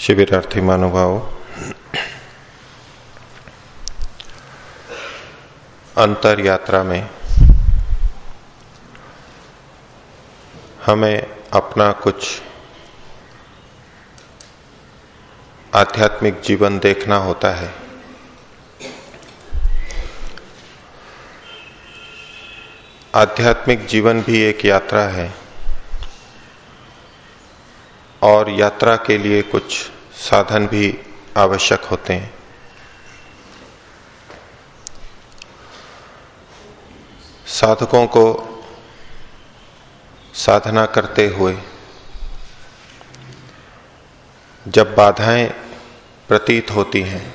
शिविरार्थी महानुभाव अंतर यात्रा में हमें अपना कुछ आध्यात्मिक जीवन देखना होता है। आध्यात्मिक जीवन भी एक यात्रा है। और यात्रा के लिए कुछ साधन भी आवश्यक होते हैं। साधकों को साधना करते हुए जब बाधाएँ प्रतीत होती हैं,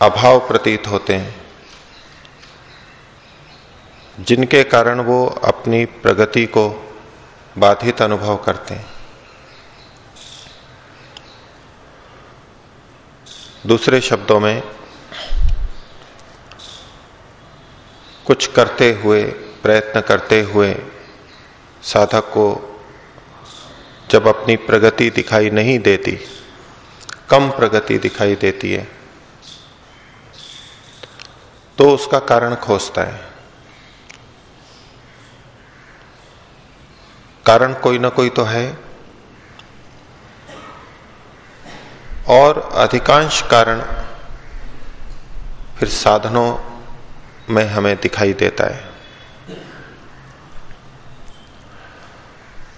अभाव प्रतीत होते हैं जिनके कारण वो अपनी प्रगति को बाधित अनुभव करते हैं। दूसरे शब्दों में, कुछ करते हुए, प्रयत्न करते हुए साधक को जब अपनी प्रगति दिखाई नहीं देती, कम प्रगति दिखाई देती है तो उसका कारण खोजता है। कारण कोई ना कोई तो है। और अधिकांश कारण फिर साधनों में हमें दिखाई देता है।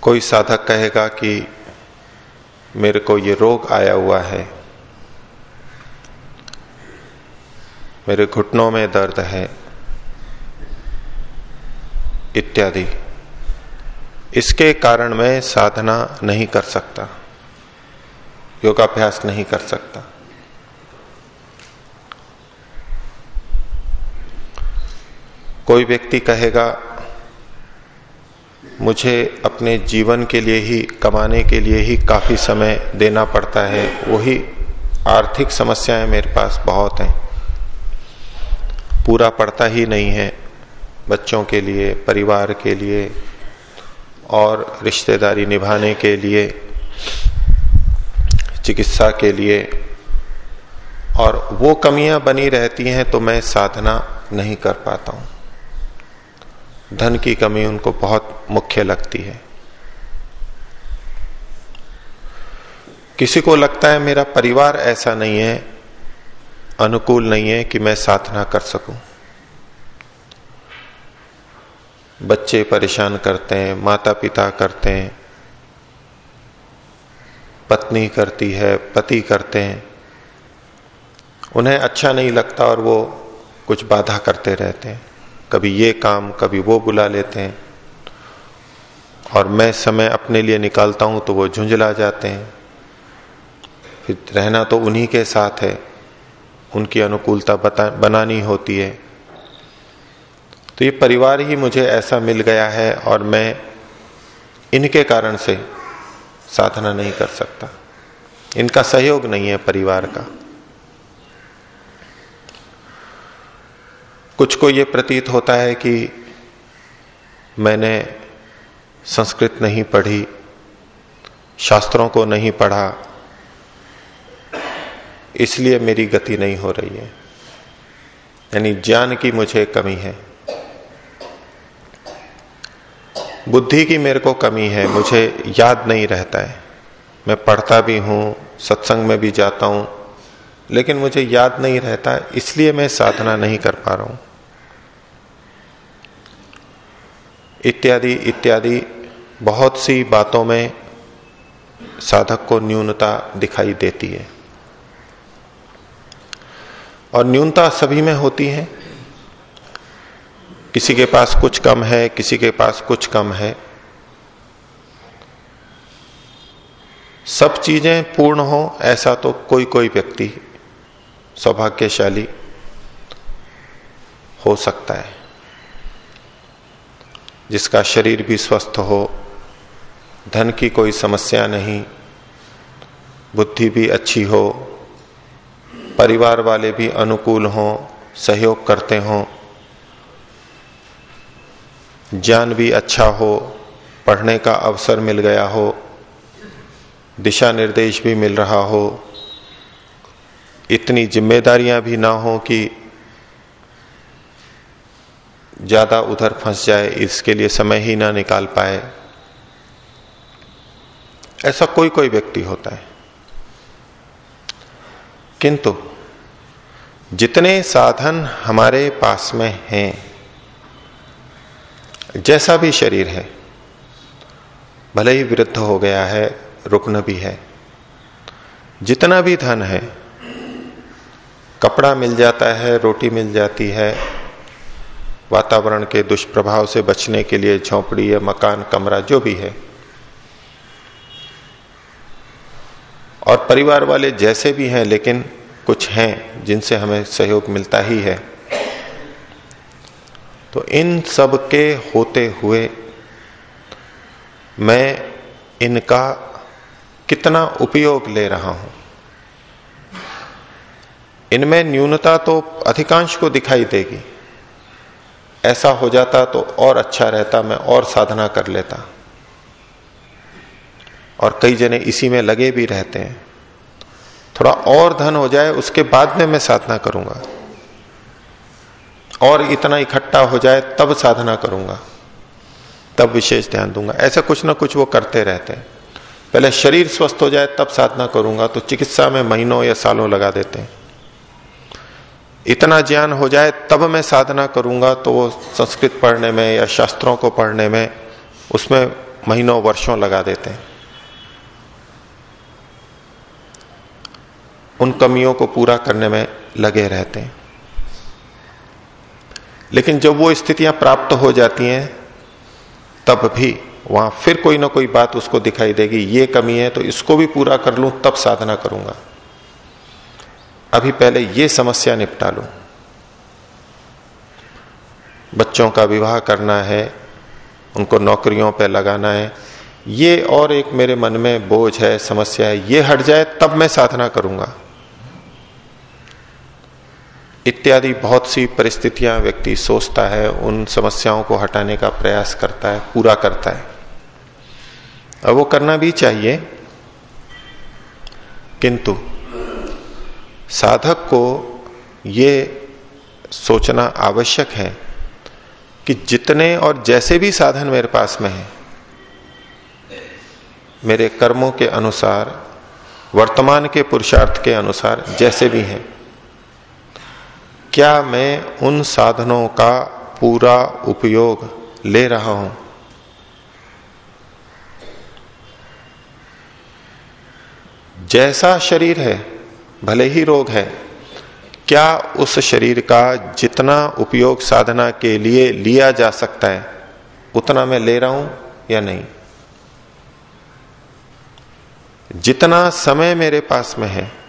कोई साधक कहेगा कि मेरे को ये रोग आया हुआ है। मेरे घुटनों में दर्द है। इत्यादि। इसके कारण मैं साधना नहीं कर सकता, योगाभ्यास नहीं कर सकता। कोई व्यक्ति कहेगा, मुझे अपने जीवन के लिए ही, कमाने के लिए ही काफ़ी समय देना पड़ता है, वही आर्थिक समस्याएँ मेरे पास बहुत हैं। पूरा पड़ता ही नहीं है बच्चों के लिए, परिवार के लिए और रिश्तेदारी निभाने के लिए, चिकित्सा के लिए, और वो कमियाँ बनी रहती हैं तो मैं साधना नहीं कर पाता हूँ। धन की कमी उनको बहुत मुख्य लगती है। किसी को लगता है मेरा परिवार ऐसा नहीं है, अनुकूल नहीं है कि मैं साधना कर सकूँ। बच्चे परेशान करते हैं माता पिता करते हैं, पत्नी करती है, पति करते हैं। उन्हें अच्छा नहीं लगता और वो कुछ बाधा करते रहते हैं। कभी ये काम, कभी वो बुला लेते हैं। और मैं समय अपने लिए निकालता हूँ तो वो झुंझला जाते हैं। फिर रहना तो उन्हीं के साथ है। उनकी अनुकूलता बनानी होती है। तो ये परिवार ही मुझे ऐसा मिल गया है और मैं इनके कारण से साधना नहीं कर सकता। इनका सहयोग नहीं है परिवार का। कुछ को ये प्रतीत होता है कि मैंने संस्कृत नहीं पढ़ी, शास्त्रों को नहीं पढ़ा, इसलिए मेरी गति नहीं हो रही है। यानी ज्ञान की मुझे कमी है। बुद्धि की मेरे को कमी है, मुझे याद नहीं रहता है। मैं पढ़ता भी हूँ, सत्संग में भी जाता हूँ, लेकिन मुझे याद नहीं रहता, इसलिए मैं साधना नहीं कर पा रहा हूँ। इत्यादि इत्यादि, बहुत सी बातों में साधक को न्यूनता दिखाई देती है। और न्यूनता सभी में होती है किसी के पास कुछ कम है, किसी के पास कुछ कम है। सब चीज़ें पूर्ण हो, ऐसा तो कोई कोई व्यक्ति सौभाग्यशाली हो सकता है, जिसका शरीर भी स्वस्थ हो, धन की कोई समस्या नहीं, बुद्धि भी अच्छी हो, परिवार वाले भी अनुकूल हो, सहयोग करते हों ज्ञान भी अच्छा हो, पढ़ने का अवसर मिल गया हो दिशा निर्देश भी मिल रहा हो, इतनी जिम्मेदारियाँ भी ना हो कि ज़्यादा उधर फंस जाए, इसके लिए समय ही ना निकाल पाए। ऐसा कोई कोई व्यक्ति होता है। किंतु जितने साधन हमारे पास में हैं जैसा भी शरीर है, भले ही वृद्ध हो गया है, रुकन भी है। जितना भी धन है, कपड़ा मिल जाता है, रोटी मिल जाती है, वातावरण के दुष्प्रभाव से बचने के लिए झोंपड़ी या मकान, कमरा, जो भी है, और परिवार वाले जैसे भी हैं, लेकिन कुछ हैं जिनसे हमें सहयोग मिलता ही है। तो इन सब के होते हुए मैं इनका कितना उपयोग ले रहा हूँ। इनमें न्यूनता तो अधिकांश को दिखाई देगी। ऐसा हो जाता तो और अच्छा रहता, मैं और साधना कर लेता। और कई जने इसी में लगे भी रहते हैं। थोड़ा और धन हो जाए, उसके बाद में मैं साधना करूँगा। और इतना इकट्ठा हो जाए, तब साधना करूँगा। तब विशेष ध्यान दूँगा। ऐसा कुछ ना कुछ वो करते रहते हैं। पहले शरीर स्वस्थ हो जाए, तब साधना करूँगा। तो चिकित्सा में महीनों या सालों लगा देते हैं। इतना ज्ञान हो जाए, तब मैं साधना करूँगा। तो वो संस्कृत पढ़ने में या शास्त्रों को पढ़ने में, उसमें महीनों, वर्षों लगा देते हैं। उन कमियों को पूरा करने में लगे रहते हैं। लेकिन जब वो स्थितियाँ प्राप्त हो जाती हैं, तब भी वहाँ फिर कोई ना कोई बात उसको दिखाई देगी, ये कमी है तो इसको भी पूरा कर लूँ, तब साधना करूँगा। अभी पहले ये समस्या निपटा लू। बच्चों का विवाह करना है, उनको नौकरियों पर लगाना है, ये और एक मेरे मन में बोझ है, समस्या है, ये हट जाए, तब मैं साधना करूँगा। इत्यादि बहुत सी परिस्थितियाँ व्यक्ति सोचता है, उन समस्याओं को हटाने का प्रयास करता है, पूरा करता है। और वो करना भी चाहिए, किंतु साधक को ये सोचना आवश्यक है कि जितने और जैसे भी साधन मेरे पास में है, मेरे कर्मों के अनुसार, वर्तमान के पुरुषार्थ के अनुसार जैसे भी हैं क्या मैं उन साधनों का पूरा उपयोग ले रहा हूँ? जैसा शरीर है, भले ही रोग है, क्या उस शरीर का जितना उपयोग साधना के लिए लिया जा सकता है, उतना मैं ले रहा हूँ या नहीं? जितना समय मेरे पास में है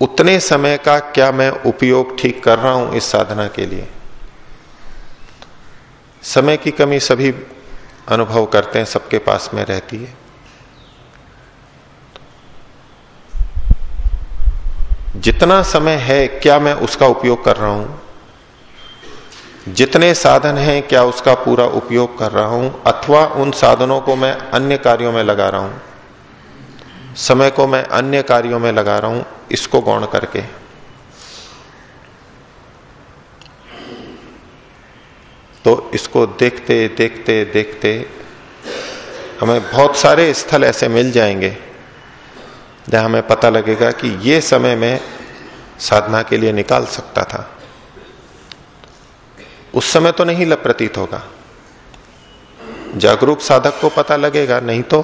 उतने समय का क्या मैं उपयोग ठीक कर रहा हूँ इस साधना के लिए? समय की कमी सभी अनुभव करते हैं, सबके पास में रहती है। जितना समय है, क्या मैं उसका उपयोग कर रहा हूँ? जितने साधन हैं, क्या उसका पूरा उपयोग कर रहा हूँ? अथवा उन साधनों को मैं अन्य कार्यों में लगा रहा हूँ? समय को मैं अन्य कार्यों में लगा रहा हूँ, इसको गौण करके। तो इसको देखते देखते देखते हमें बहुत सारे स्थल ऐसे मिल जाएँगे, जहाँ हमें पता लगेगा कि ये समय में साधना के लिए निकाल सकता था। उस समय तो नहीं प्रतीत होगा। जागरूक साधक को पता लगेगा, नहीं तो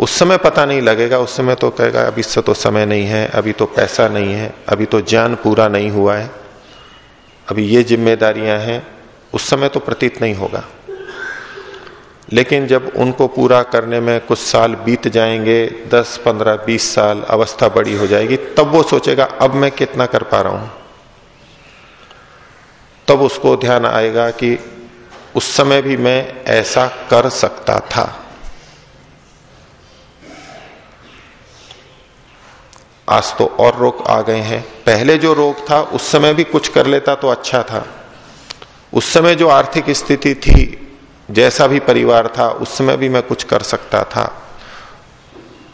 उस समय पता नहीं लगेगा उस समय तो कहेगा अभी से तो समय नहीं है अभी तो पैसा नहीं है अभी तो ज्ञान पूरा नहीं हुआ है अभी ये जिम्मेदारियाँ हैं उस समय तो प्रतीत नहीं होगा। लेकिन जब उनको पूरा करने में कुछ साल बीत जाएँगे 10, 15, 20 साल अवस्था बड़ी हो जाएगी तब वो सोचेगा अब मैं कितना कर पा रहा हूँ। तब उसको ध्यान आएगा कि उस समय भी मैं ऐसा कर सकता था। आज तो और रोग आ गए हैं। पहले जो रोग था, उस समय भी कुछ कर लेता तो अच्छा था। उस समय जो आर्थिक स्थिति थी, जैसा भी परिवार था, उस समय भी मैं कुछ कर सकता था।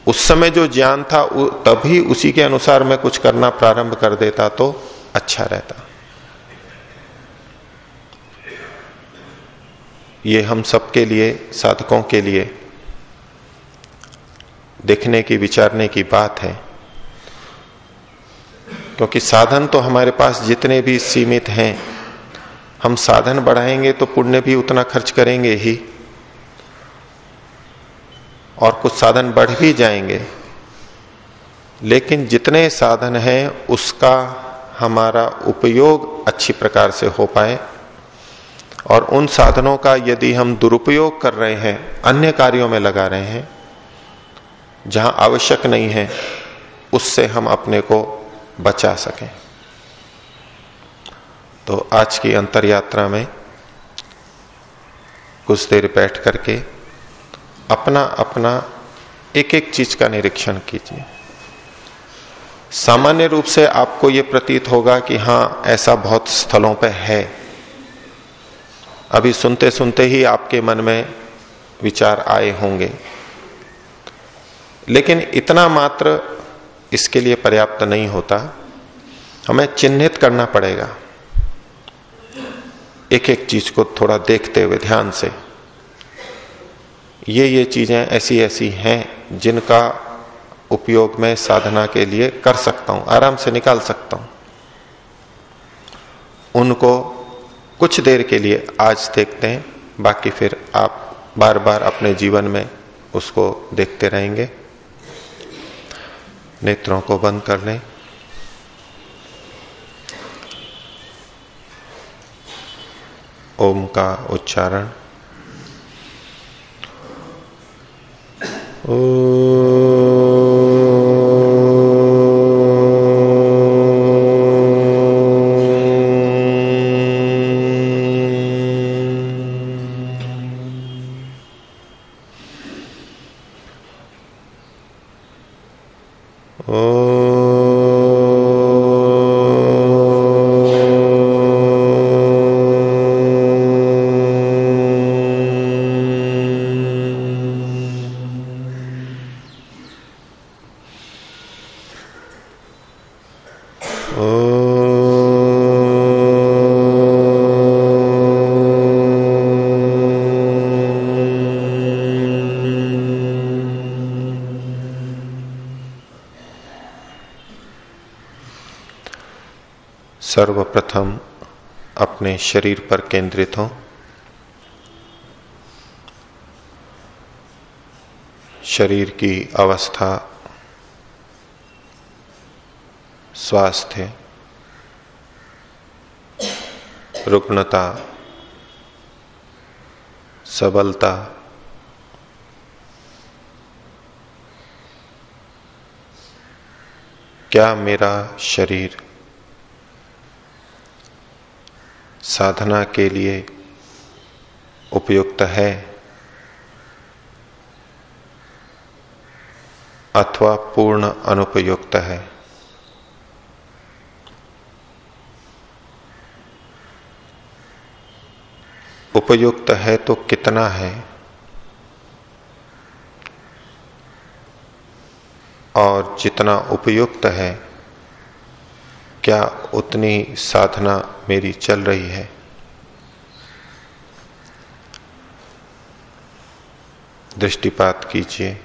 उस समय जो ज्ञान था तभी उसी के अनुसार मैं कुछ करना प्रारंभ कर देता तो अच्छा रहता। ये हम सबके लिए, साधकों के लिए देखने की, विचारने की बात है। क्योंकि साधन तो हमारे पास जितने भी सीमित हैं, हम साधन बढ़ाएँगे तो पुण्य भी उतना खर्च करेंगे ही। और कुछ साधन बढ़ भी जाएँगे, लेकिन जितने साधन हैं, उसका हमारा उपयोग अच्छी प्रकार से हो पाए। और उन साधनों का यदि हम दुरुपयोग कर रहे हैं, अन्य कार्यों में लगा रहे हैं, जहाँ आवश्यक नहीं है, उससे हम अपने को बचा सके। तो आज की अंतर यात्रा में कुछ देर बैठ करके अपना अपना एक एक चीज़ का निरीक्षण कीजिए। सामान्य रूप से आपको यह प्रतीत होगा कि हाँ, ऐसा बहुत स्थलों पर है। अभी सुनते सुनते ही आपके मन में विचार आए होंगे। लेकिन इतना मात्र इसके लिए पर्याप्त नहीं होता। हमें चिन्हित करना पड़ेगा। एक एक चीज़ को थोड़ा देखते हुए ध्यान से। ये ये चीज़ें ऐसी ऐसी हैं जिनका उपयोग मैं साधना के लिए कर सकता हूँ, आराम से निकाल सकता हूँ। उनको कुछ देर के लिए आज देखते हैं, बाकी फिर आप बार बार अपने जीवन में उसको देखते रहेंगे। नेत्रों को बंद कर लें। ओम का उच्चारण। ओ सर्वप्रथम अपने शरीर पर केंद्रित हो। शरीर की अवस्था, स्वास्थ्य, रुग्णता, सबलता, क्या मेरा शरीर साधना के लिए उपयुक्त है अथवा पूर्ण अनुपयुक्त है। उपयुक्त है तो कितना है? और जितना उपयुक्त है क्या उतनी साधना मेरी चल रही है? दृष्टिपात कीजिए।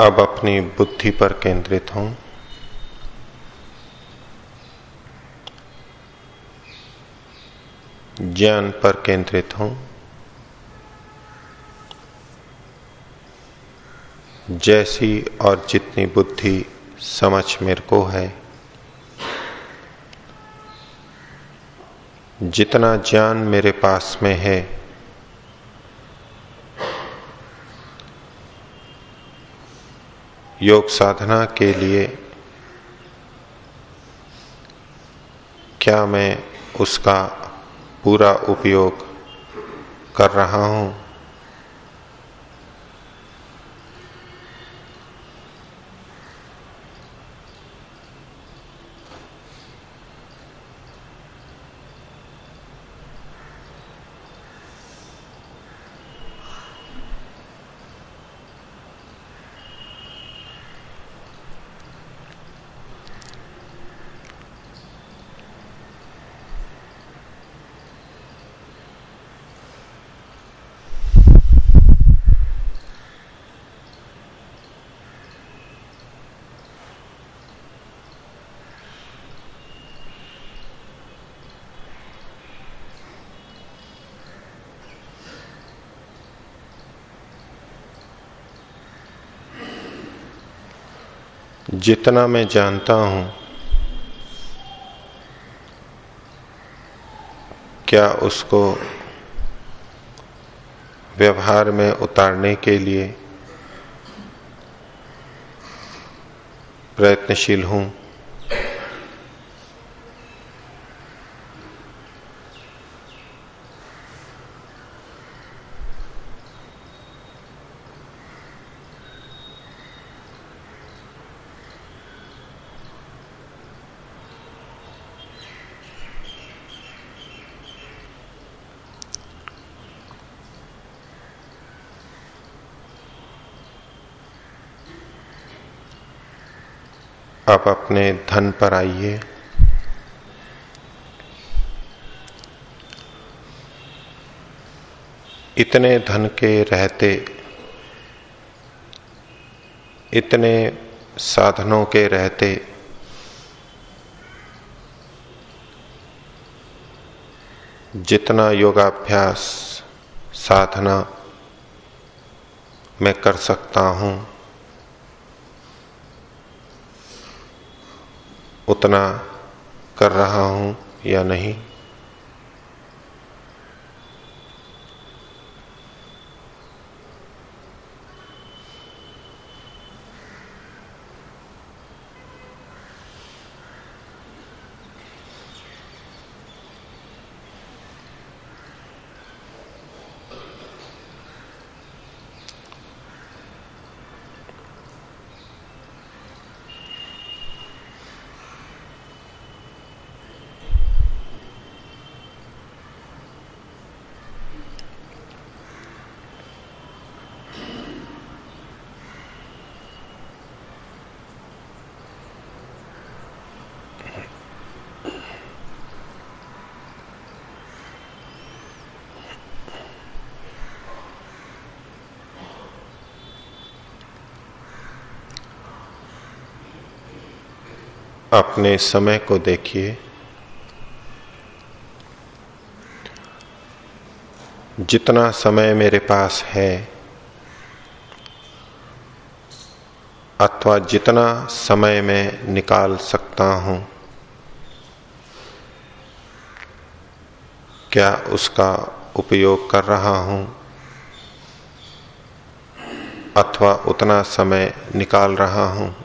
अब अपनी बुद्धि पर केंद्रित हों। ज्ञान पर केंद्रित हों। जैसी और जितनी बुद्धि समझ मेरे को है, जितना ज्ञान मेरे पास में है योग साधना के लिए क्या मैं उसका पूरा उपयोग कर रहा हूँ? जितना मैं जानता हूँ क्या उसको व्यवहार में उतारने के लिए प्रयत्नशील हूँ? आप अपने धन पर आइए। इतने धन के रहते, इतने साधनों के रहते, जितना योगाभ्यास, साधना मैं कर सकता हूँ। उतना कर रहा हूँ या नहीं। अपने समय को देखिए। जितना समय मेरे पास है, अथवा जितना समय मैं निकाल सकता हूँ, क्या उसका उपयोग कर रहा हूँ? अथवा उतना समय निकाल रहा हूँ?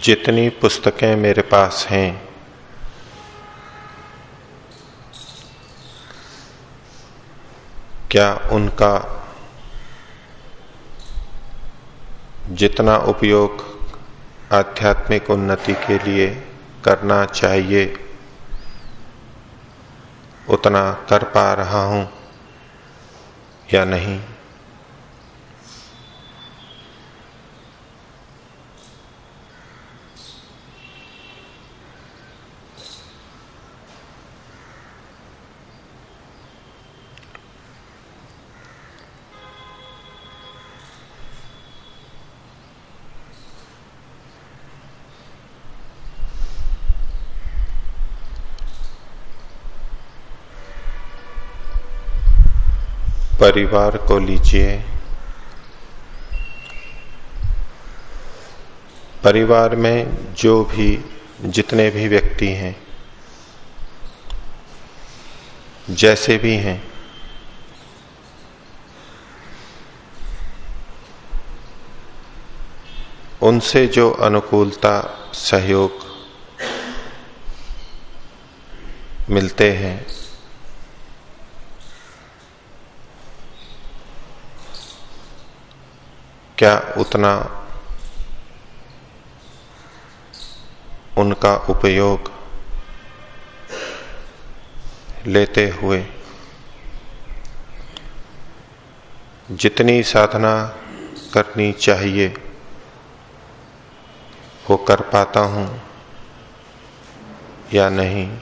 जितनी पुस्तकें मेरे पास हैं। क्या उनका जितना उपयोग आध्यात्मिक उन्नति के लिए करना चाहिए, उतना कर पा रहा हूँ या नहीं? परिवार को लीजिए। परिवार में जो भी, जितने भी व्यक्ति हैं, जैसे भी हैं, उनसे जो अनुकूलता, सहयोग मिलते हैं क्या उतना उनका उपयोग लेते हुए? जितनी साधना करनी चाहिए, वो कर पाता हूँ या नहीं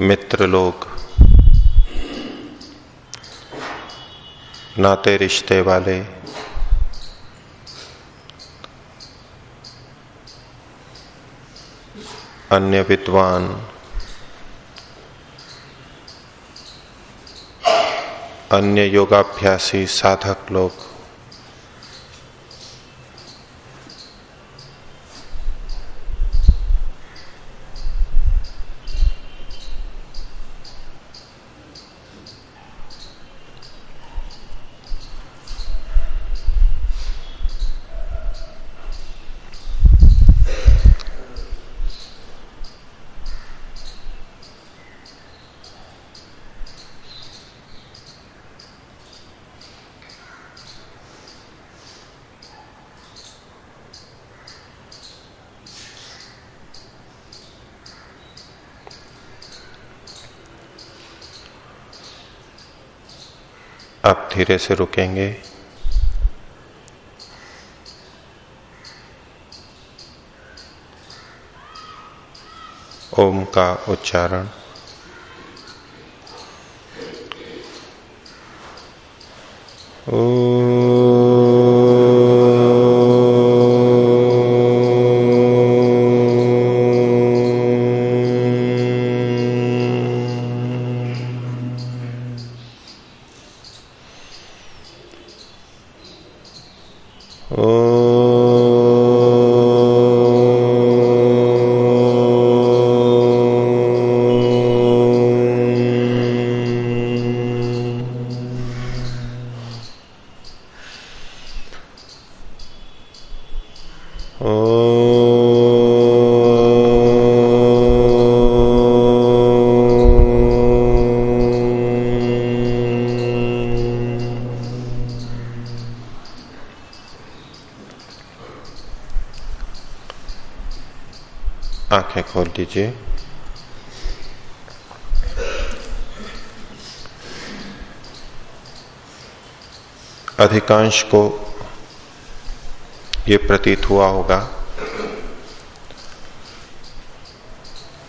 मित्र लोग नाते रिश्ते वाले अन्य विद्वान अन्य योगाभ्यासी साधक लोग अब धीरे से रुकेंगे। ओम का उच्चारण। आँखें खोल दीजिए। अधिकांश को ये प्रतीत हुआ होगा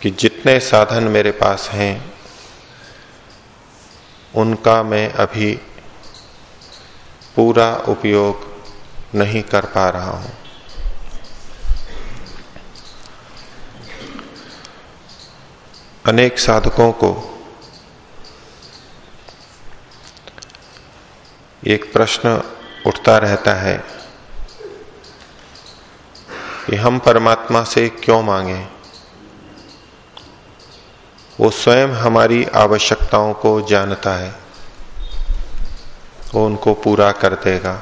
कि जितने साधन मेरे पास हैं, उनका मैं अभी पूरा उपयोग नहीं कर पा रहा हूँ। अनेक साधकों को एक प्रश्न उठता रहता है कि हम परमात्मा से क्यों मांगे? वो स्वयं हमारी आवश्यकताओं को जानता है। वो उनको पूरा कर देगा।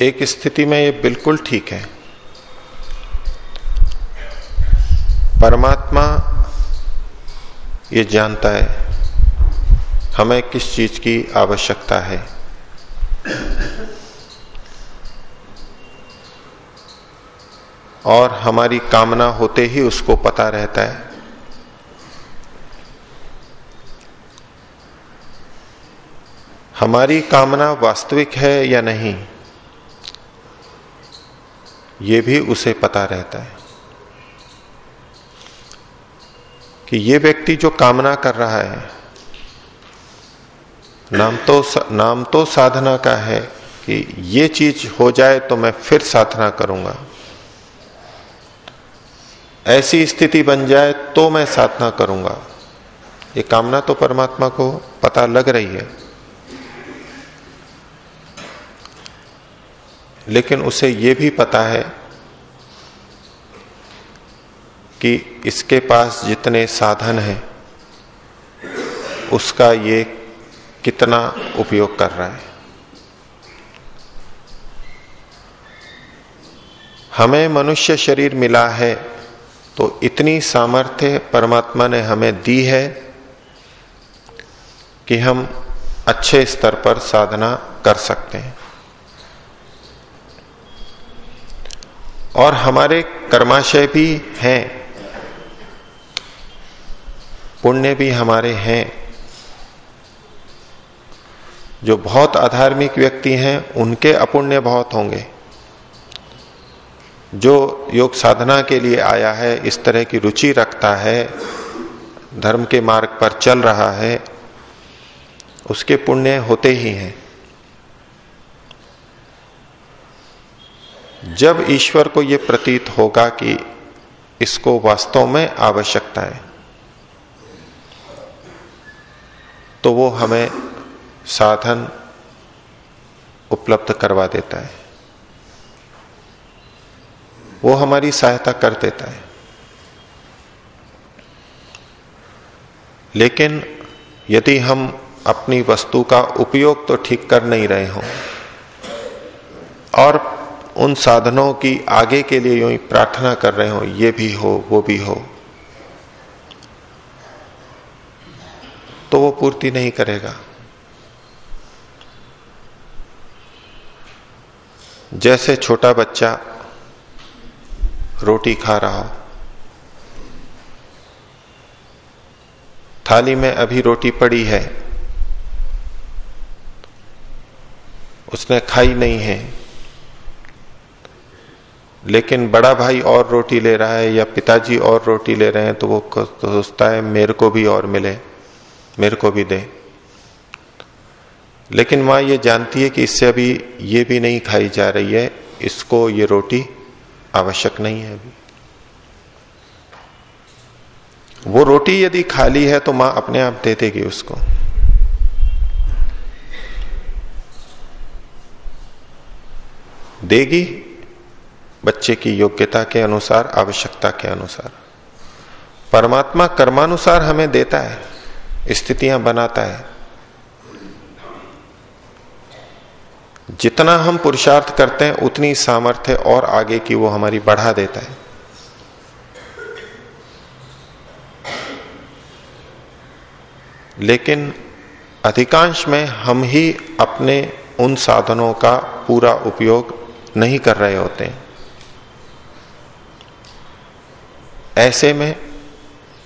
एक स्थिति में ये बिल्कुल ठीक है। परमात्मा ये जानता है, हमें किस चीज़ की आवश्यकता है। और हमारी कामना होते ही उसको पता रहता है। हमारी कामना वास्तविक है या नहीं, ये भी उसे पता रहता है कि ये व्यक्ति जो कामना कर रहा है, नाम तो नाम तो साधना का है कि ये चीज़ हो जाए तो मैं फिर साधना करूँगा। ऐसी स्थिति बन जाए तो मैं साधना करूँगा। ये कामना तो परमात्मा को पता लग रही है। लेकिन उसे ये भी पता है कि इसके पास जितने साधन हैं, उसका ये कितना उपयोग कर रहा है। हमें मनुष्य शरीर मिला है तो इतनी सामर्थ्य परमात्मा ने हमें दी है कि हम अच्छे स्तर पर साधना कर सकते हैं। और हमारे कर्माशय भी हैं। पुण्य भी हमारे हैं। जो बहुत अधार्मिक व्यक्ति हैं, उनके अपुण्य बहुत होंगे। जो योग साधना के लिए आया है, इस तरह की रुचि रखता है, धर्म के मार्ग पर चल रहा है, उसके पुण्य होते ही हैं। जब ईश्वर को यह प्रतीत होगा कि इसको वास्तव में आवश्यकता है तो वो हमें साधन उपलब्ध करवा देता है। वो हमारी सहायता कर देता है। लेकिन यदि हम अपनी वस्तु का उपयोग तो ठीक कर नहीं रहे हों, और उन साधनों की आगे के लिए यूँ प्रार्थना कर रहे हो, ये भी हो, वो भी हो तो वो पूर्ति नहीं करेगा। जैसे छोटा बच्चा रोटी खा रहा हो। थाली में अभी रोटी पड़ी है। उसने खाई नहीं है। लेकिन बड़ा भाई और रोटी ले रहा है या पिताजी और रोटी ले रहे हैं तो वो सोचता है, मेरे को भी और मिले, मेरे को भी दे। लेकिन माँ ये जानती है कि इससे अभी ये भी नहीं खाई जा रही है, इसको ये रोटी आवश्यक नहीं है अभी। वो रोटी यदि खाली है तो माँ अपने आप दे देगी उसको। देगी बच्चे की योग्यता के अनुसार, आवश्यकता के अनुसार। परमात्मा कर्मानुसार हमें देता है, स्थितियाँ बनाता है। जितना हम पुरुषार्थ करते हैं, उतनी सामर्थ्य और आगे की वो हमारी बढ़ा देता है। लेकिन अधिकांश में हम ही अपने उन साधनों का पूरा उपयोग नहीं कर रहे होते। हैं ऐसे में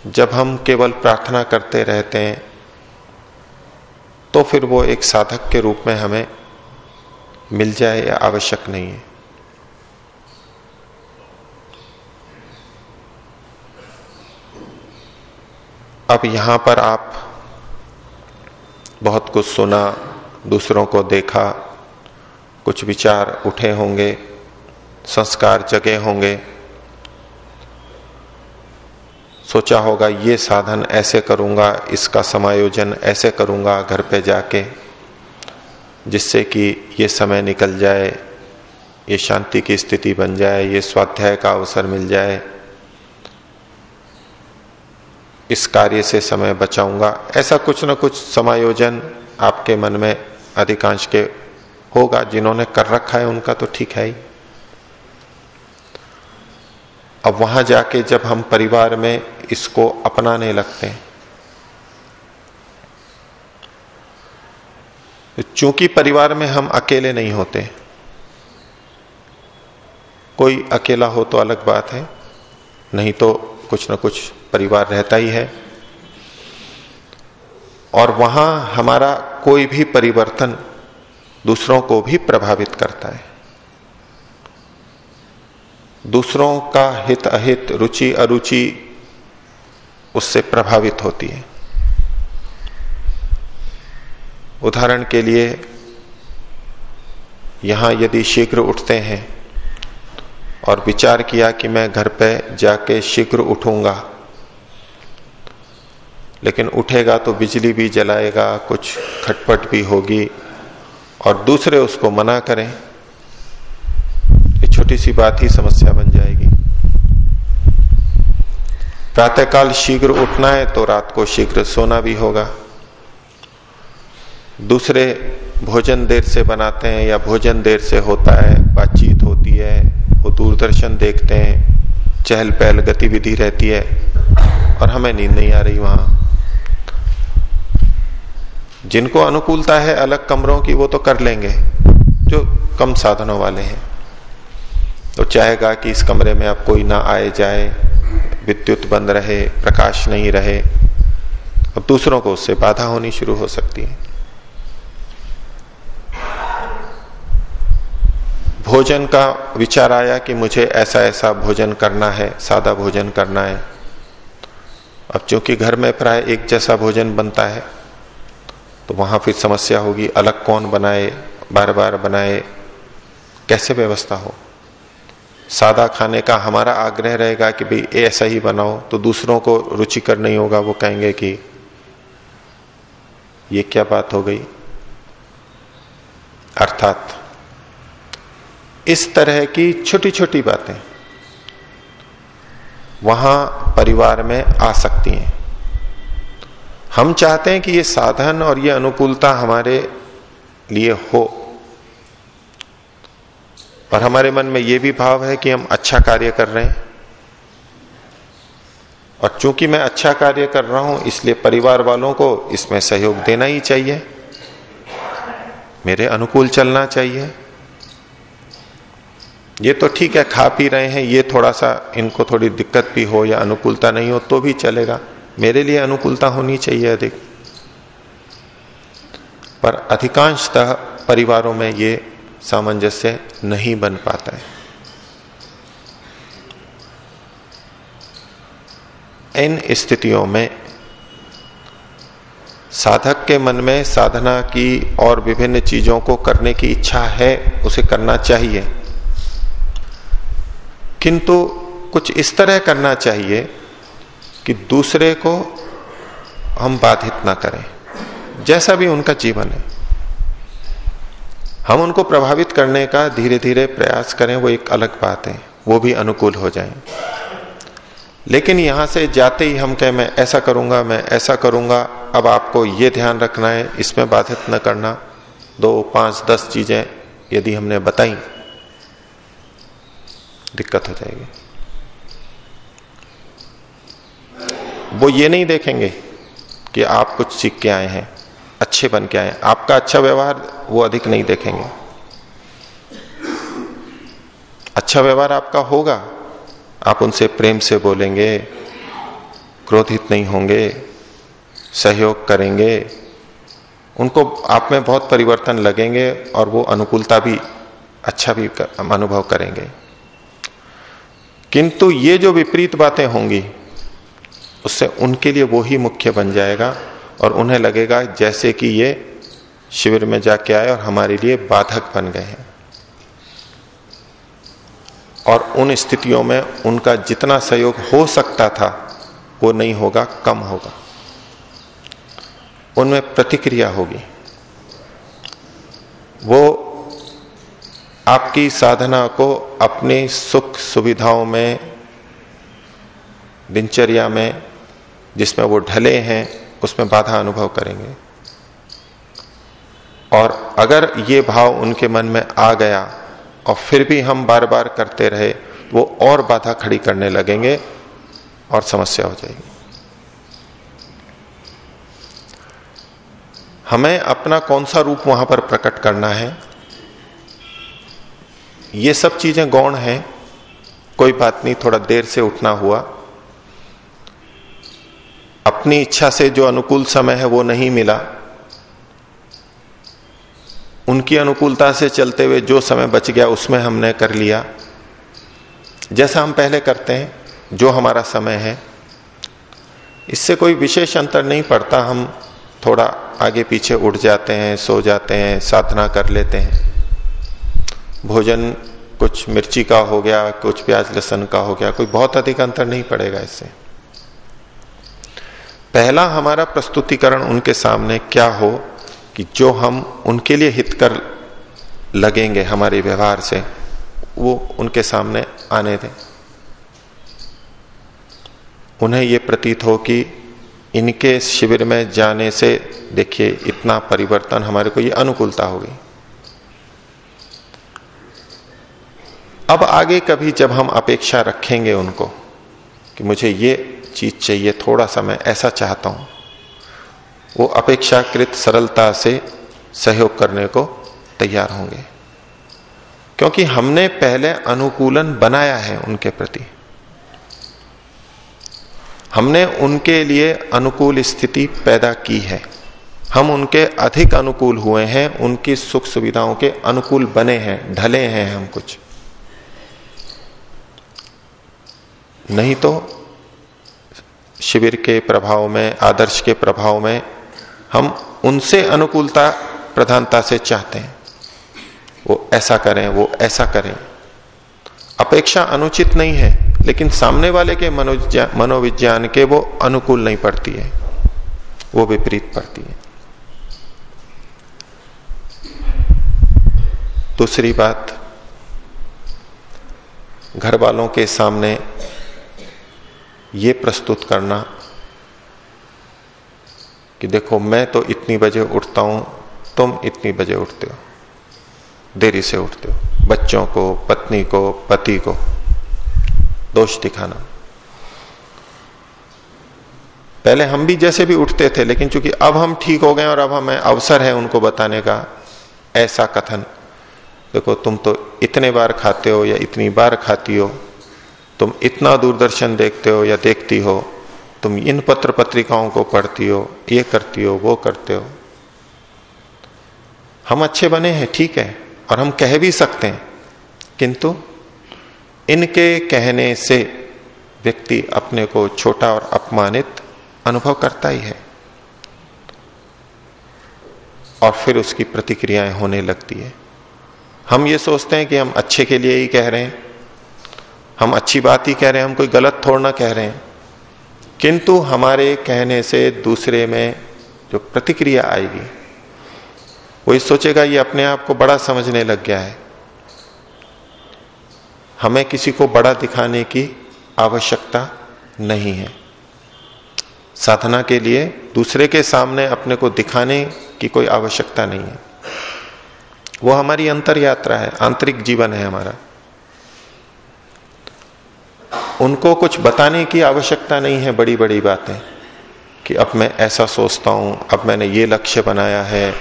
जब हम केवल प्रार्थना करते रहते हैं तो फिर वो एक साधक के रूप में हमें मिल जाए या आवश्यक नहीं है। अब यहाँ पर आप बहुत कुछ सुना, दूसरों को देखा, कुछ विचार उठे होंगे, संस्कार जगे होंगे। सोचा होगा, ये साधन ऐसे करूँगा, इसका समायोजन ऐसे करूँगा घर पे जाके। जिससे कि ये समय निकल जाए, ये शांति की स्थिति बन जाए, ये स्वाध्याय का अवसर मिल जाए। इस कार्य से समय बचाऊँगा। ऐसा कुछ ना कुछ समायोजन आपके मन में अधिकांश के होगा। जिन्होंने कर रखा है उनका तो ठीक है ही। अब वहाँ जाके जब हम परिवार में इसको अपनाने लगते हैं चूँकि परिवार में हम अकेले नहीं होते, कोई अकेला हो तो अलग बात है, नहीं तो कुछ ना कुछ परिवार रहता ही है। और वहाँ हमारा कोई भी परिवर्तन दूसरों को भी प्रभावित करता है। दूसरों का हित अहित रुचि अरुचि उससे प्रभावित होती है। उदाहरण के लिए, यहाँ यदि शीघ्र उठते हैं और विचार किया कि मैं घर पे जाके शीघ्र उठूँगा, लेकिन उठेगा तो बिजली भी जलाएगा, कुछ खटपट भी होगी और दूसरे उसको मना करें, ये छोटी सी बात ही समस्या बन जाएगी। प्रातःकाल शीघ्र उठना है तो रात को शीघ्र सोना भी होगा। दूसरे भोजन देर से बनाते हैं या भोजन देर से होता है, बातचीत होती है, वो दूरदर्शन देखते हैं चहल पहल गतिविधि रहती है और हमें नींद नहीं आ रही वहाँ। जिनको अनुकूलता है अलग कमरों की, वो तो कर लेंगे, जो कम साधनों वाले हैं। तो चाहेगा कि इस कमरे में अब कोई ना आए, जाए, विद्युत बंद रहे, प्रकाश नहीं रहे, अब दूसरों को उससे बाधा होनी शुरू हो सकती है। भोजन का विचार आया कि मुझे ऐसा ऐसा भोजन करना है, सादा भोजन करना है। अब चूँकि घर में प्राय एक जैसा भोजन बनता है तो वहाँ फिर समस्या होगी, अलग कौन बनाए बार बार बनाए, कैसे व्यवस्था हो? सादा खाने का हमारा आग्रह रहेगा कि भाई ऐसा ही बनाओ। तो दूसरों को रुचिकर नहीं होगा, वो कहेंगे कि, ये क्या बात हो गई? अर्थात इस तरह की छोटी छोटी बातें वहाँ परिवार में आ सकती हैं। हम चाहते हैं कि ये साधन और ये अनुकूलता हमारे लिए हो। और हमारे मन में ये भी भाव है कि हम अच्छा कार्य कर रहे हैं। और चूँकि मैं अच्छा कार्य कर रहा हूँ, इसलिए परिवार वालों को इसमें सहयोग देना ही चाहिए। मेरे अनुकूल चलना चाहिए। ये तो ठीक है, खा पी रहे हैं, ये थोड़ा सा इनको थोड़ी दिक्कत भी हो या अनुकूलता नहीं हो तो भी चलेगा। मेरे लिए अनुकूलता होनी चाहिए अधिक। पर अधिकांशतः परिवारों में ये सामंजस्य नहीं बन पाता है। इन स्थितियों में साधक के मन में साधना की और विभिन्न चीज़ों को करने की इच्छा है, उसे करना चाहिए। किंतु कुछ इस तरह करना चाहिए कि दूसरे को हम बाधित ना करें। जैसा भी उनका जीवन है। हम उनको प्रभावित करने का धीरे धीरे प्रयास करें, वो एक अलग बात है। वो भी अनुकूल हो जाए। लेकिन यहाँ से जाते ही हम कहें, मैं ऐसा करूँगा, मैं ऐसा करूँगा, अब आपको ये ध्यान रखना है, इसमें बाधित न करना। दो, पाँच, दस चीज़ें यदि हमने बताई दिक्कत हो जाएगी। वो ये नहीं देखेंगे कि आप कुछ सीख के आए हैं, अच्छे बन के आए हैं। आपका अच्छा व्यवहार वो अधिक नहीं देखेंगे। अच्छा व्यवहार आपका होगा, आप उनसे प्रेम से बोलेंगे, क्रोधित नहीं होंगे, सहयोग करेंगे, उनको आप में बहुत परिवर्तन लगेंगे और वो अनुकूलता भी अच्छा भी अनुभव करेंगे। किंतु ये जो विपरीत बातें होंगी, उससे उनके लिए वो ही मुख्य बन जाएगा और उन्हें लगेगा जैसे कि ये शिविर में जाके आए और हमारे लिए बाधक बन गए हैं। और उन स्थितियों में उनका जितना सहयोग हो सकता था, वो नहीं होगा, कम होगा। उनमें प्रतिक्रिया होगी। वो आपकी साधना को अपनी सुख सुविधाओं में, दिनचर्या में, जिसमें वो ढले हैं, उसमें बाधा अनुभव करेंगे। और अगर ये भाव उनके मन में आ गया और फिर भी हम बार बार करते रहे, वो और बाधा खड़ी करने लगेंगे और समस्या हो जाएगी। हमें अपना कौन सा रूप वहाँ पर प्रकट करना है? ये सब चीज़ें गौण हैं। कोई बात नहीं, थोड़ा देर से उठना हुआ। अपनी इच्छा से जो अनुकूल समय है वो नहीं मिला। उनकी अनुकूलता से चलते हुए जो समय बच गया, उसमें हमने कर लिया। जैसा हम पहले करते हैं, जो हमारा समय है। इससे कोई विशेष अंतर नहीं पड़ता, हम थोड़ा आगे पीछे उठ जाते हैं, सो जाते हैं, साधना कर लेते हैं। भोजन, कुछ मिर्ची का हो गया, कुछ प्याज लहसन का हो गया, कोई बहुत अधिक अंतर नहीं पड़ेगा इससे। पहला हमारा प्रस्तुतिकरण उनके सामने क्या हो कि जो हम उनके लिए हित कर लगेंगे हमारे व्यवहार से, वो उनके सामने आने दें। उन्हें ये प्रतीत हो कि इनके शिविर में जाने से देखिए, इतना परिवर्तन हमारे को ये अनुकूलता होगी। अब आगे कभी जब हम अपेक्षा रखेंगे उनको कि मुझे ये चीज़ चाहिए, थोड़ा सा मैं ऐसा चाहता हूँ, वो अपेक्षाकृत सरलता से सहयोग करने को तैयार होंगे। क्योंकि हमने पहले अनुकूलन बनाया है उनके प्रति। हमने उनके लिए अनुकूल स्थिति पैदा की है। हम उनके अधिक अनुकूल हुए हैं, उनकी सुख सुविधाओं के अनुकूल बने हैं, ढले हैं हम कुछ। नहीं तो शिविर के प्रभाव में, आदर्श के प्रभाव में हम उनसे अनुकूलता, प्रधानता से चाहते हैं। वो ऐसा करें, वो ऐसा करें। अपेक्षा अनुचित नहीं है, लेकिन सामने वाले के मनोविज्ञान के वो अनुकूल नहीं पड़ती है। वो विपरीत पड़ती है। दूसरी बात घर वालों के सामने ये प्रस्तुत करना कि देखो, मैं तो इतनी बजे उठता हूँ, तुम इतनी बजे उठते हो। देरी से उठते हो। बच्चों को, पत्नी को, पति को दोष दिखाना। पहले हम भी जैसे भी उठते थे, लेकिन चूँकि अब हम ठीक हो गए और अब हमें अवसर है उनको बताने का, ऐसा कथन। देखो, तुम तो इतने बार खाते हो या इतनी बार खाती हो तुम इतना दूरदर्शन देखते हो या देखती हो, तुम इन पत्र पत्रिकाओं को पढ़ती हो, ये करती हो, वो करते हो। हम अच्छे बने हैं, ठीक है, और हम कह भी सकते हैं। किंतु इनके कहने से व्यक्ति अपने को छोटा और अपमानित अनुभव करता ही है। और फिर उसकी प्रतिक्रियाएँ होने लगती है। हम ये सोचते हैं कि हम अच्छे के लिए ही कह रहे हैं। हम अच्छी बात ही कह रहे हैं, हम कोई गलत थोड़ा कह रहे हैं। किंतु हमारे कहने से दूसरे में जो प्रतिक्रिया आएगी वो ये सोचेगा, ये अपने आप को बड़ा समझने लग गया है। हमें किसी को बड़ा दिखाने की आवश्यकता नहीं है। साधना के लिए दूसरे के सामने अपने को दिखाने की कोई आवश्यकता नहीं है। वो हमारी अंतर यात्रा है, आंतरिक जीवन है हमारा। उनको कुछ बताने की आवश्यकता नहीं है, बड़ी बड़ी बातें, कि अब मैं ऐसा सोचता हूँ, अब मैंने ये लक्ष्य बनाया है।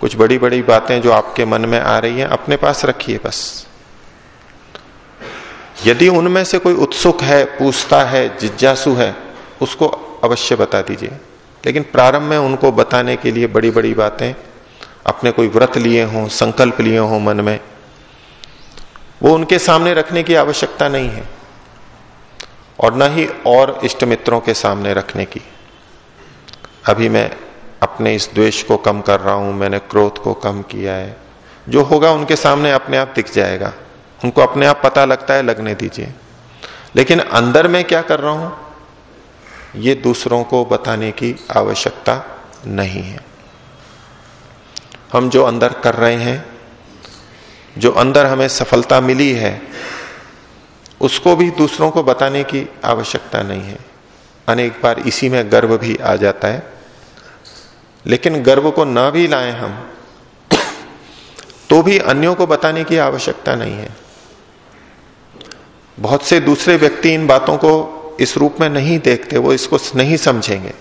कुछ बड़ी बड़ी बातें जो आपके मन में आ रही हैं, अपने पास रखिए बस। यदि उनमें से कोई उत्सुक है, पूछता है, जिज्ञासु है, उसको अवश्य बता दीजिए। लेकिन प्रारंभ में उनको बताने के लिए बड़ी बड़ी बातें, अपने कोई व्रत लिए हों, संकल्प लिए हों मन में, वो उनके सामने रखने की आवश्यकता नहीं है। और न ही और इष्ट मित्रों के सामने रखने की। अभी मैं अपने इस द्वेष को कम कर रहा हूँ, मैंने क्रोध को कम किया है। जो होगा उनके सामने अपने आप दिख जाएगा। उनको अपने आप पता लगता है, लगने दीजिए। लेकिन अंदर में क्या कर रहा हूँ? ये दूसरों को बताने की आवश्यकता नहीं है। हम जो अंदर कर रहे हैं, जो अंदर हमें सफलता मिली है उसको भी दूसरों को बताने की आवश्यकता नहीं है। अनेक बार इसी में गर्व भी आ जाता है। लेकिन गर्व को ना भी लाएँ हम तो भी अन्यों को बताने की आवश्यकता नहीं है। बहुत से दूसरे व्यक्ति इन बातों को इस रूप में नहीं देखते, वो इसको नहीं समझेंगे।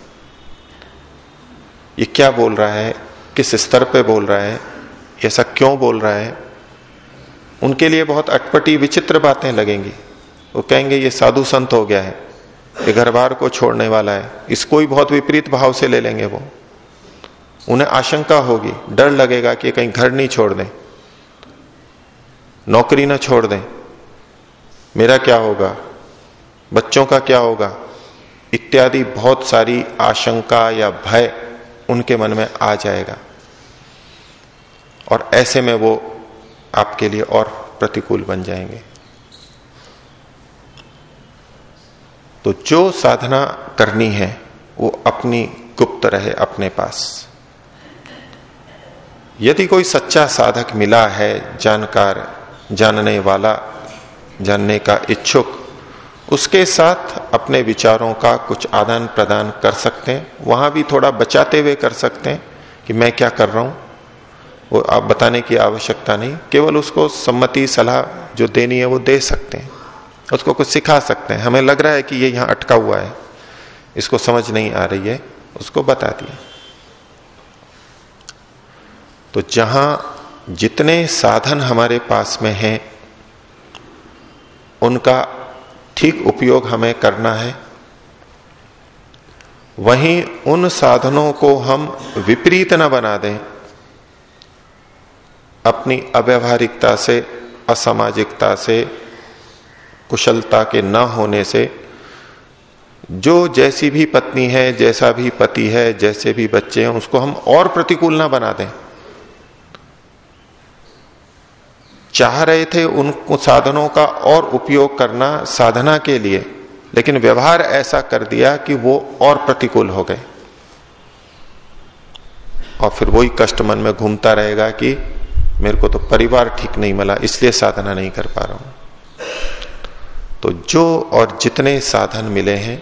ये क्या बोल रहा है? किस स्तर पे बोल रहा है? ऐसा क्यों बोल रहा है? उनके लिए बहुत अटपटी, विचित्र बातें लगेंगी। वो कहेंगे, ये साधु संत हो गया है, ये घर बार को छोड़ने वाला है, इसको ही बहुत विपरीत भाव से ले लेंगे वो। उन्हें आशंका होगी, डर लगेगा कि कहीं घर नहीं छोड़ दें, नौकरी ना छोड़ दें। मेरा क्या होगा? बच्चों का क्या होगा? इत्यादि बहुत सारी आशंका या भय उनके मन में आ जाएगा। और ऐसे में वो आपके लिए और प्रतिकूल बन जाएँगे। तो जो साधना करनी है, वो अपनी गुप्त रहे अपने पास। यदि कोई सच्चा साधक मिला है, जानकार, जानने वाला, जानने का इच्छुक, उसके साथ अपने विचारों का कुछ आदान प्रदान कर सकते हैं, वहाँ भी थोड़ा बचाते हुए कर सकते हैं कि मैं क्या कर रहा हूँ। वो आप बताने की आवश्यकता नहीं, केवल उसको सम्मति सलाह जो देनी है वो दे सकते हैं। उसको कुछ सिखा सकते हैं। हमें लग रहा है कि ये यहाँ अटका हुआ है। इसको समझ नहीं आ रही है। उसको बता दिए। तो जहाँ जितने साधन हमारे पास में हैं, उनका ठीक उपयोग हमें करना है। वहीं उन साधनों को हम विपरीत न बना दें। अपनी अव्यवहारिकता से, असामाजिकता से कुशलता के न होने से जो जैसी भी पत्नी है, जैसा भी पति है, जैसे भी बच्चे हैं, उसको हम और प्रतिकूल ना बना दें। चाह रहे थे उन साधनों का और उपयोग करना साधना के लिए, लेकिन व्यवहार ऐसा कर दिया कि वो और प्रतिकूल हो गए। और फिर वही कष्ट मन में घूमता रहेगा कि मेरे को तो परिवार ठीक नहीं मिला, इसलिए साधना नहीं कर पा रहा हूँ। तो जो और जितने साधन मिले हैं,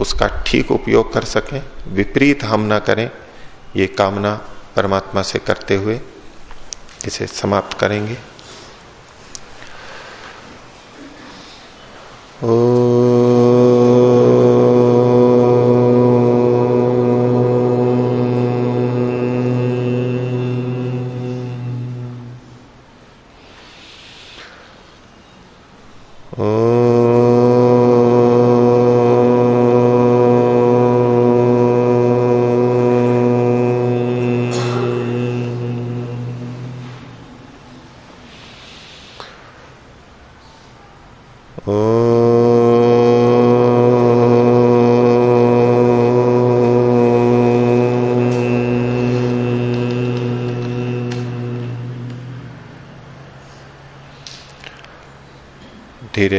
उसका ठीक उपयोग कर सकें, विपरीत हम ना करें, ये कामना परमात्मा से करते हुए इसे समाप्त करेंगे। ओ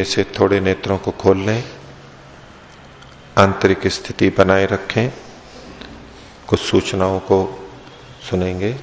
से थोड़े नेत्रों को खोल लें आंतरिक स्थिति बनाए रखें कुछ सूचनाओं को सुनेंगे।